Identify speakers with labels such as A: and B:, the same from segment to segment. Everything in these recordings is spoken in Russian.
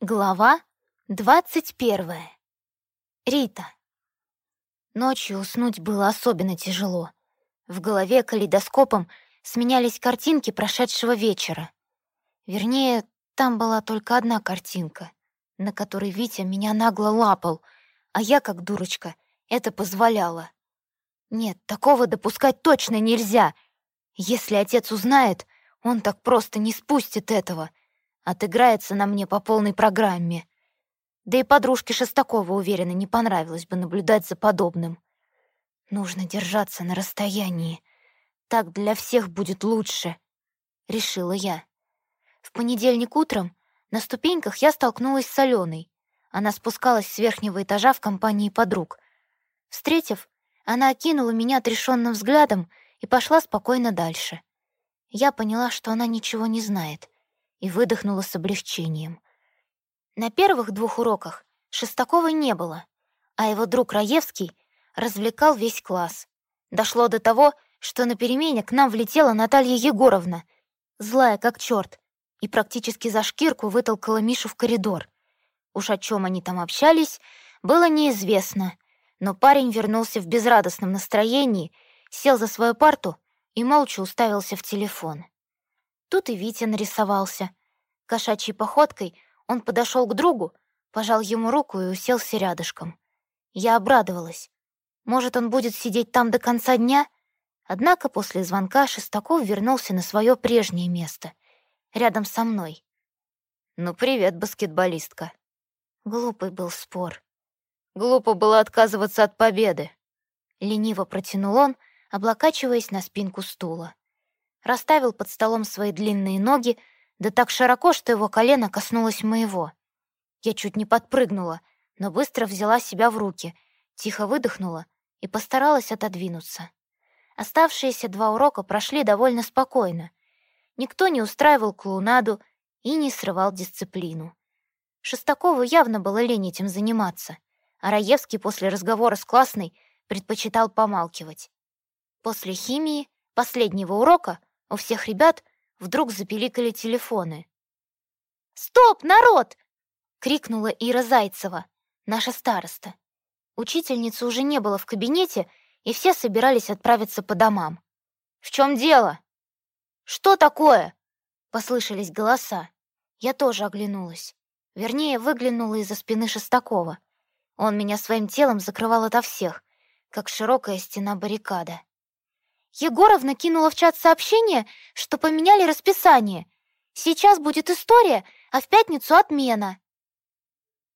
A: Глава двадцать первая. Рита. Ночью уснуть было особенно тяжело. В голове калейдоскопом сменялись картинки прошедшего вечера. Вернее, там была только одна картинка, на которой Витя меня нагло лапал, а я, как дурочка, это позволяла. Нет, такого допускать точно нельзя. Если отец узнает, он так просто не спустит этого — Отыграется на мне по полной программе. Да и подружке Шестакова, уверена, не понравилось бы наблюдать за подобным. Нужно держаться на расстоянии. Так для всех будет лучше, — решила я. В понедельник утром на ступеньках я столкнулась с Аленой. Она спускалась с верхнего этажа в компании подруг. Встретив, она окинула меня отрешенным взглядом и пошла спокойно дальше. Я поняла, что она ничего не знает — и выдохнула с облегчением. На первых двух уроках Шестакова не было, а его друг Раевский развлекал весь класс. Дошло до того, что на перемене к нам влетела Наталья Егоровна, злая как черт, и практически за шкирку вытолкала Мишу в коридор. Уж о чем они там общались, было неизвестно, но парень вернулся в безрадостном настроении, сел за свою парту и молча уставился в телефон. Тут и Витя нарисовался. Кошачьей походкой он подошел к другу, пожал ему руку и уселся рядышком. Я обрадовалась. Может, он будет сидеть там до конца дня? Однако после звонка Шестаков вернулся на свое прежнее место, рядом со мной. «Ну, привет, баскетболистка». Глупый был спор. Глупо было отказываться от победы. Лениво протянул он, облокачиваясь на спинку стула расставил под столом свои длинные ноги, да так широко, что его колено коснулось моего. Я чуть не подпрыгнула, но быстро взяла себя в руки, тихо выдохнула и постаралась отодвинуться. Оставшиеся два урока прошли довольно спокойно. Никто не устраивал клоунаду и не срывал дисциплину. Шестакову явно было лень этим заниматься, а Раевский после разговора с классной предпочитал помалкивать. После химии, последнего урока, у всех ребят вдруг запиликали телефоны. «Стоп, народ!» — крикнула Ира Зайцева, наша староста. Учительницы уже не было в кабинете, и все собирались отправиться по домам. «В чем дело?» «Что такое?» — послышались голоса. Я тоже оглянулась. Вернее, выглянула из-за спины Шестакова. Он меня своим телом закрывал ото всех, как широкая стена баррикада. Егоровна кинула в чат сообщение, что поменяли расписание. Сейчас будет история, а в пятницу отмена.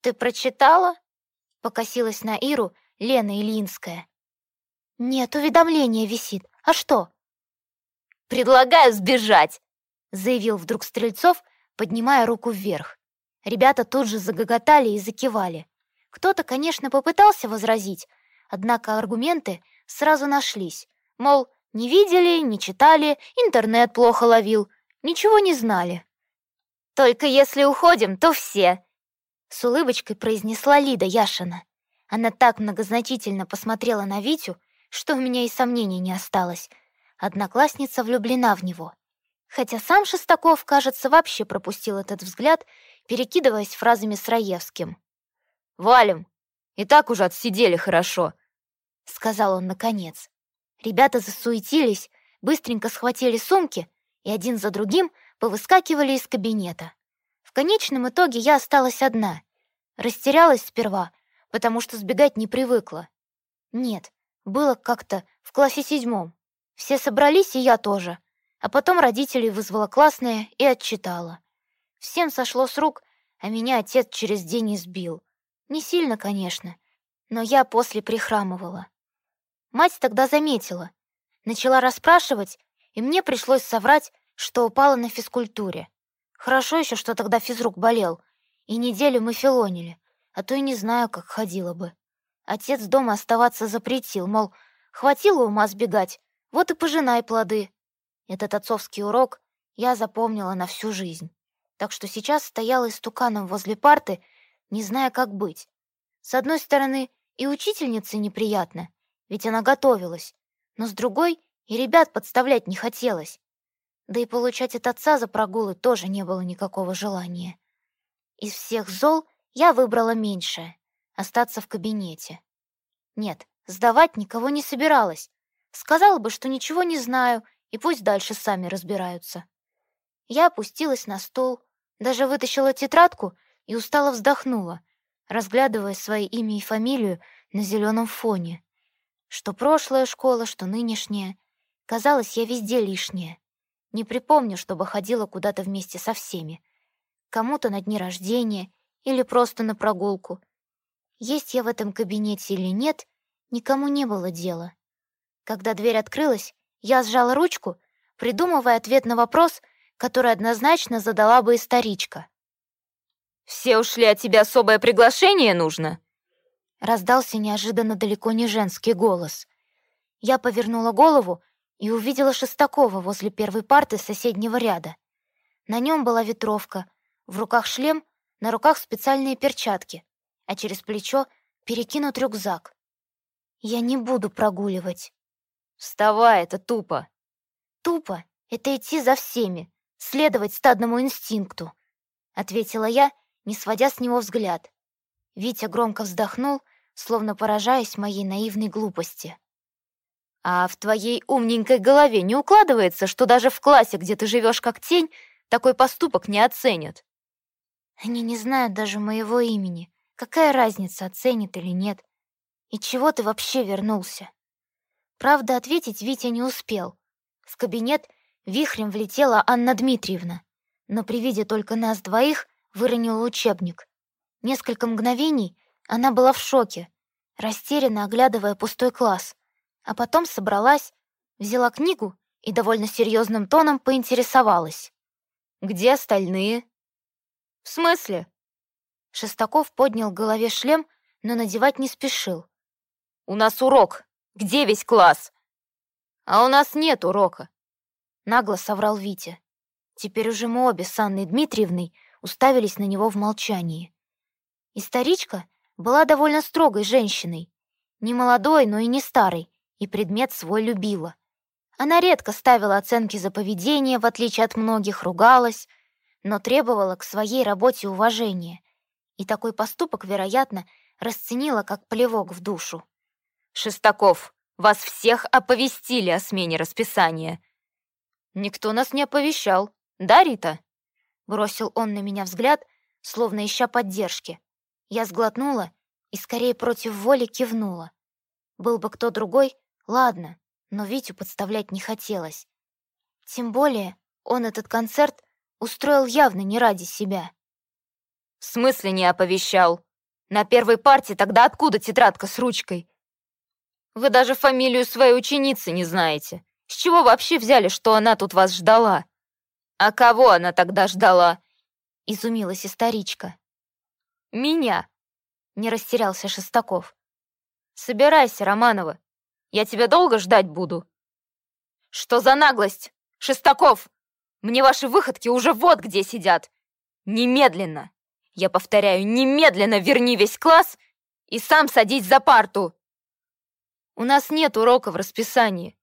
A: «Ты прочитала?» — покосилась на Иру Лена Ильинская. «Нет, уведомление висит. А что?» «Предлагаю сбежать!» — заявил вдруг Стрельцов, поднимая руку вверх. Ребята тут же загоготали и закивали. Кто-то, конечно, попытался возразить, однако аргументы сразу нашлись. Мол, не видели, не читали, интернет плохо ловил, ничего не знали. «Только если уходим, то все», — с улыбочкой произнесла Лида Яшина. Она так многозначительно посмотрела на Витю, что у меня и сомнений не осталось. Одноклассница влюблена в него. Хотя сам Шестаков, кажется, вообще пропустил этот взгляд, перекидываясь фразами с Раевским. «Валим! И так уже отсидели хорошо», — сказал он наконец. Ребята засуетились, быстренько схватили сумки и один за другим повыскакивали из кабинета. В конечном итоге я осталась одна. Растерялась сперва, потому что сбегать не привыкла. Нет, было как-то в классе седьмом. Все собрались, и я тоже. А потом родителей вызвала классная и отчитала. Всем сошло с рук, а меня отец через день избил. Не сильно, конечно, но я после прихрамывала. Мать тогда заметила. Начала расспрашивать, и мне пришлось соврать, что упала на физкультуре. Хорошо еще, что тогда физрук болел, и неделю мы филонили, а то и не знаю, как ходила бы. Отец дома оставаться запретил, мол, хватило ума сбегать, вот и пожинай плоды. Этот отцовский урок я запомнила на всю жизнь. Так что сейчас стояла истуканом возле парты, не зная, как быть. С одной стороны, и учительнице неприятно, ведь она готовилась, но с другой и ребят подставлять не хотелось. Да и получать от отца за прогулы тоже не было никакого желания. Из всех зол я выбрала меньшее — остаться в кабинете. Нет, сдавать никого не собиралась. Сказала бы, что ничего не знаю, и пусть дальше сами разбираются. Я опустилась на стол, даже вытащила тетрадку и устало вздохнула, разглядывая свои имя и фамилию на зеленом фоне. Что прошлая школа, что нынешняя. Казалось, я везде лишняя. Не припомню, чтобы ходила куда-то вместе со всеми. Кому-то на дни рождения или просто на прогулку. Есть я в этом кабинете или нет, никому не было дела. Когда дверь открылась, я сжала ручку, придумывая ответ на вопрос, который однозначно задала бы историчка.
B: «Все ушли, а тебе особое приглашение нужно?»
A: Раздался неожиданно далеко не женский голос. Я повернула голову и увидела Шестакова возле первой парты соседнего ряда. На нем была ветровка, в руках шлем, на руках специальные перчатки, а через плечо перекинут рюкзак. Я не буду прогуливать.
B: Вставай, это тупо.
A: Тупо — это идти за всеми, следовать стадному инстинкту, ответила я, не сводя с него взгляд. Витя громко вздохнул, словно поражаясь моей наивной глупости.
B: А в твоей умненькой голове не укладывается, что даже в классе, где ты живешь как тень, такой поступок не оценят.
A: Они не знают даже моего имени. Какая разница, оценит или нет? И чего ты вообще вернулся? Правда, ответить Витя не успел. В кабинет вихрем влетела Анна Дмитриевна, но при виде только нас двоих выронила учебник. Несколько мгновений она была в шоке, растерянно оглядывая пустой класс, а потом собралась, взяла книгу и довольно серьезным тоном поинтересовалась.
B: «Где остальные?» «В смысле?»
A: Шестаков поднял голове шлем, но надевать не спешил.
B: «У нас урок. Где весь класс?» «А у нас нет урока», — нагло соврал Витя.
A: Теперь уже мы обе с Анной Дмитриевной уставились на него в молчании. Историчка была довольно строгой женщиной. Не молодой, но и не старой, и предмет свой любила. Она редко ставила оценки за поведение, в отличие от многих, ругалась, но требовала к своей работе уважения. И такой поступок, вероятно, расценила как плевок в душу.
B: «Шестаков, вас всех оповестили о смене расписания».
A: «Никто нас не оповещал. Да, Рита?» Бросил он на меня взгляд, словно ища поддержки. Я сглотнула и скорее против воли кивнула. Был бы кто другой, ладно, но Витю подставлять не хотелось. Тем более он этот концерт устроил явно не ради себя.
B: «В смысле не оповещал? На первой партии тогда откуда тетрадка с ручкой? Вы даже фамилию своей ученицы не знаете. С чего вообще взяли, что она тут вас ждала?» «А кого она тогда ждала?»
A: — изумилась историчка.
B: «Меня!» — не растерялся Шестаков. «Собирайся, Романова. Я тебя долго ждать буду». «Что за наглость? Шестаков! Мне ваши выходки уже вот где сидят! Немедленно! Я повторяю, немедленно верни весь класс и сам садись за парту!» «У нас нет урока в расписании.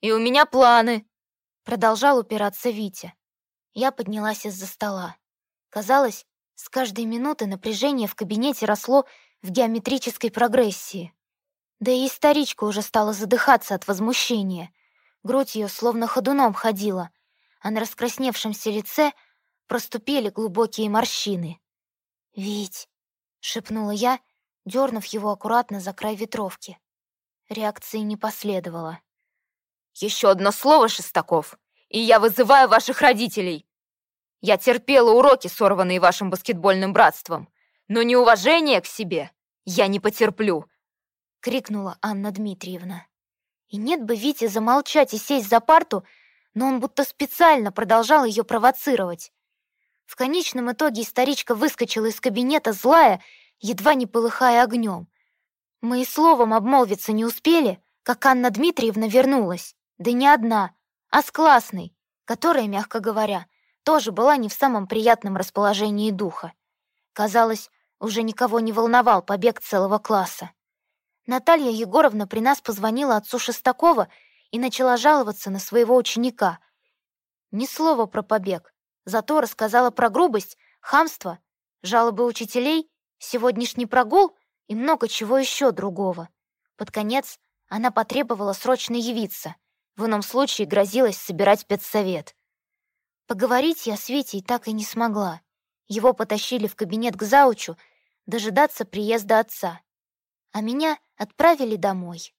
B: И у меня планы», — продолжал упираться Витя.
A: Я поднялась из-за стола. Казалось, с каждой минуты напряжение в кабинете росло в геометрической прогрессии. Да и старичка уже стала задыхаться от возмущения. Грудь ее словно ходуном ходила, а на раскрасневшемся лице проступили глубокие морщины. «Вить!» — шепнула я, дернув его аккуратно за край ветровки. Реакции не последовало.
B: «Еще одно слово, Шестаков, и я вызываю ваших родителей. Я терпела уроки, сорванные вашим баскетбольным братством, но неуважение к себе я не потерплю!»
A: — крикнула Анна Дмитриевна. И нет бы Вите замолчать и сесть за парту, но он будто специально продолжал ее провоцировать. В конечном итоге старичка выскочила из кабинета злая, едва не полыхая огнем. Мы и словом обмолвиться не успели, как Анна Дмитриевна вернулась. Да не одна, а с классной, которая, мягко говоря, тоже была не в самом приятном расположении духа. Казалось, уже никого не волновал побег целого класса. Наталья Егоровна при нас позвонила отцу Шестакова и начала жаловаться на своего ученика. Ни слова про побег, зато рассказала про грубость, хамство, жалобы учителей, сегодняшний прогул и много чего еще другого. Под конец она потребовала срочно явиться, в ином случае грозилась собирать педсовет. Поговорить я с Витей так и не смогла. Его потащили в кабинет к заучу дожидаться приезда отца, а меня отправили домой.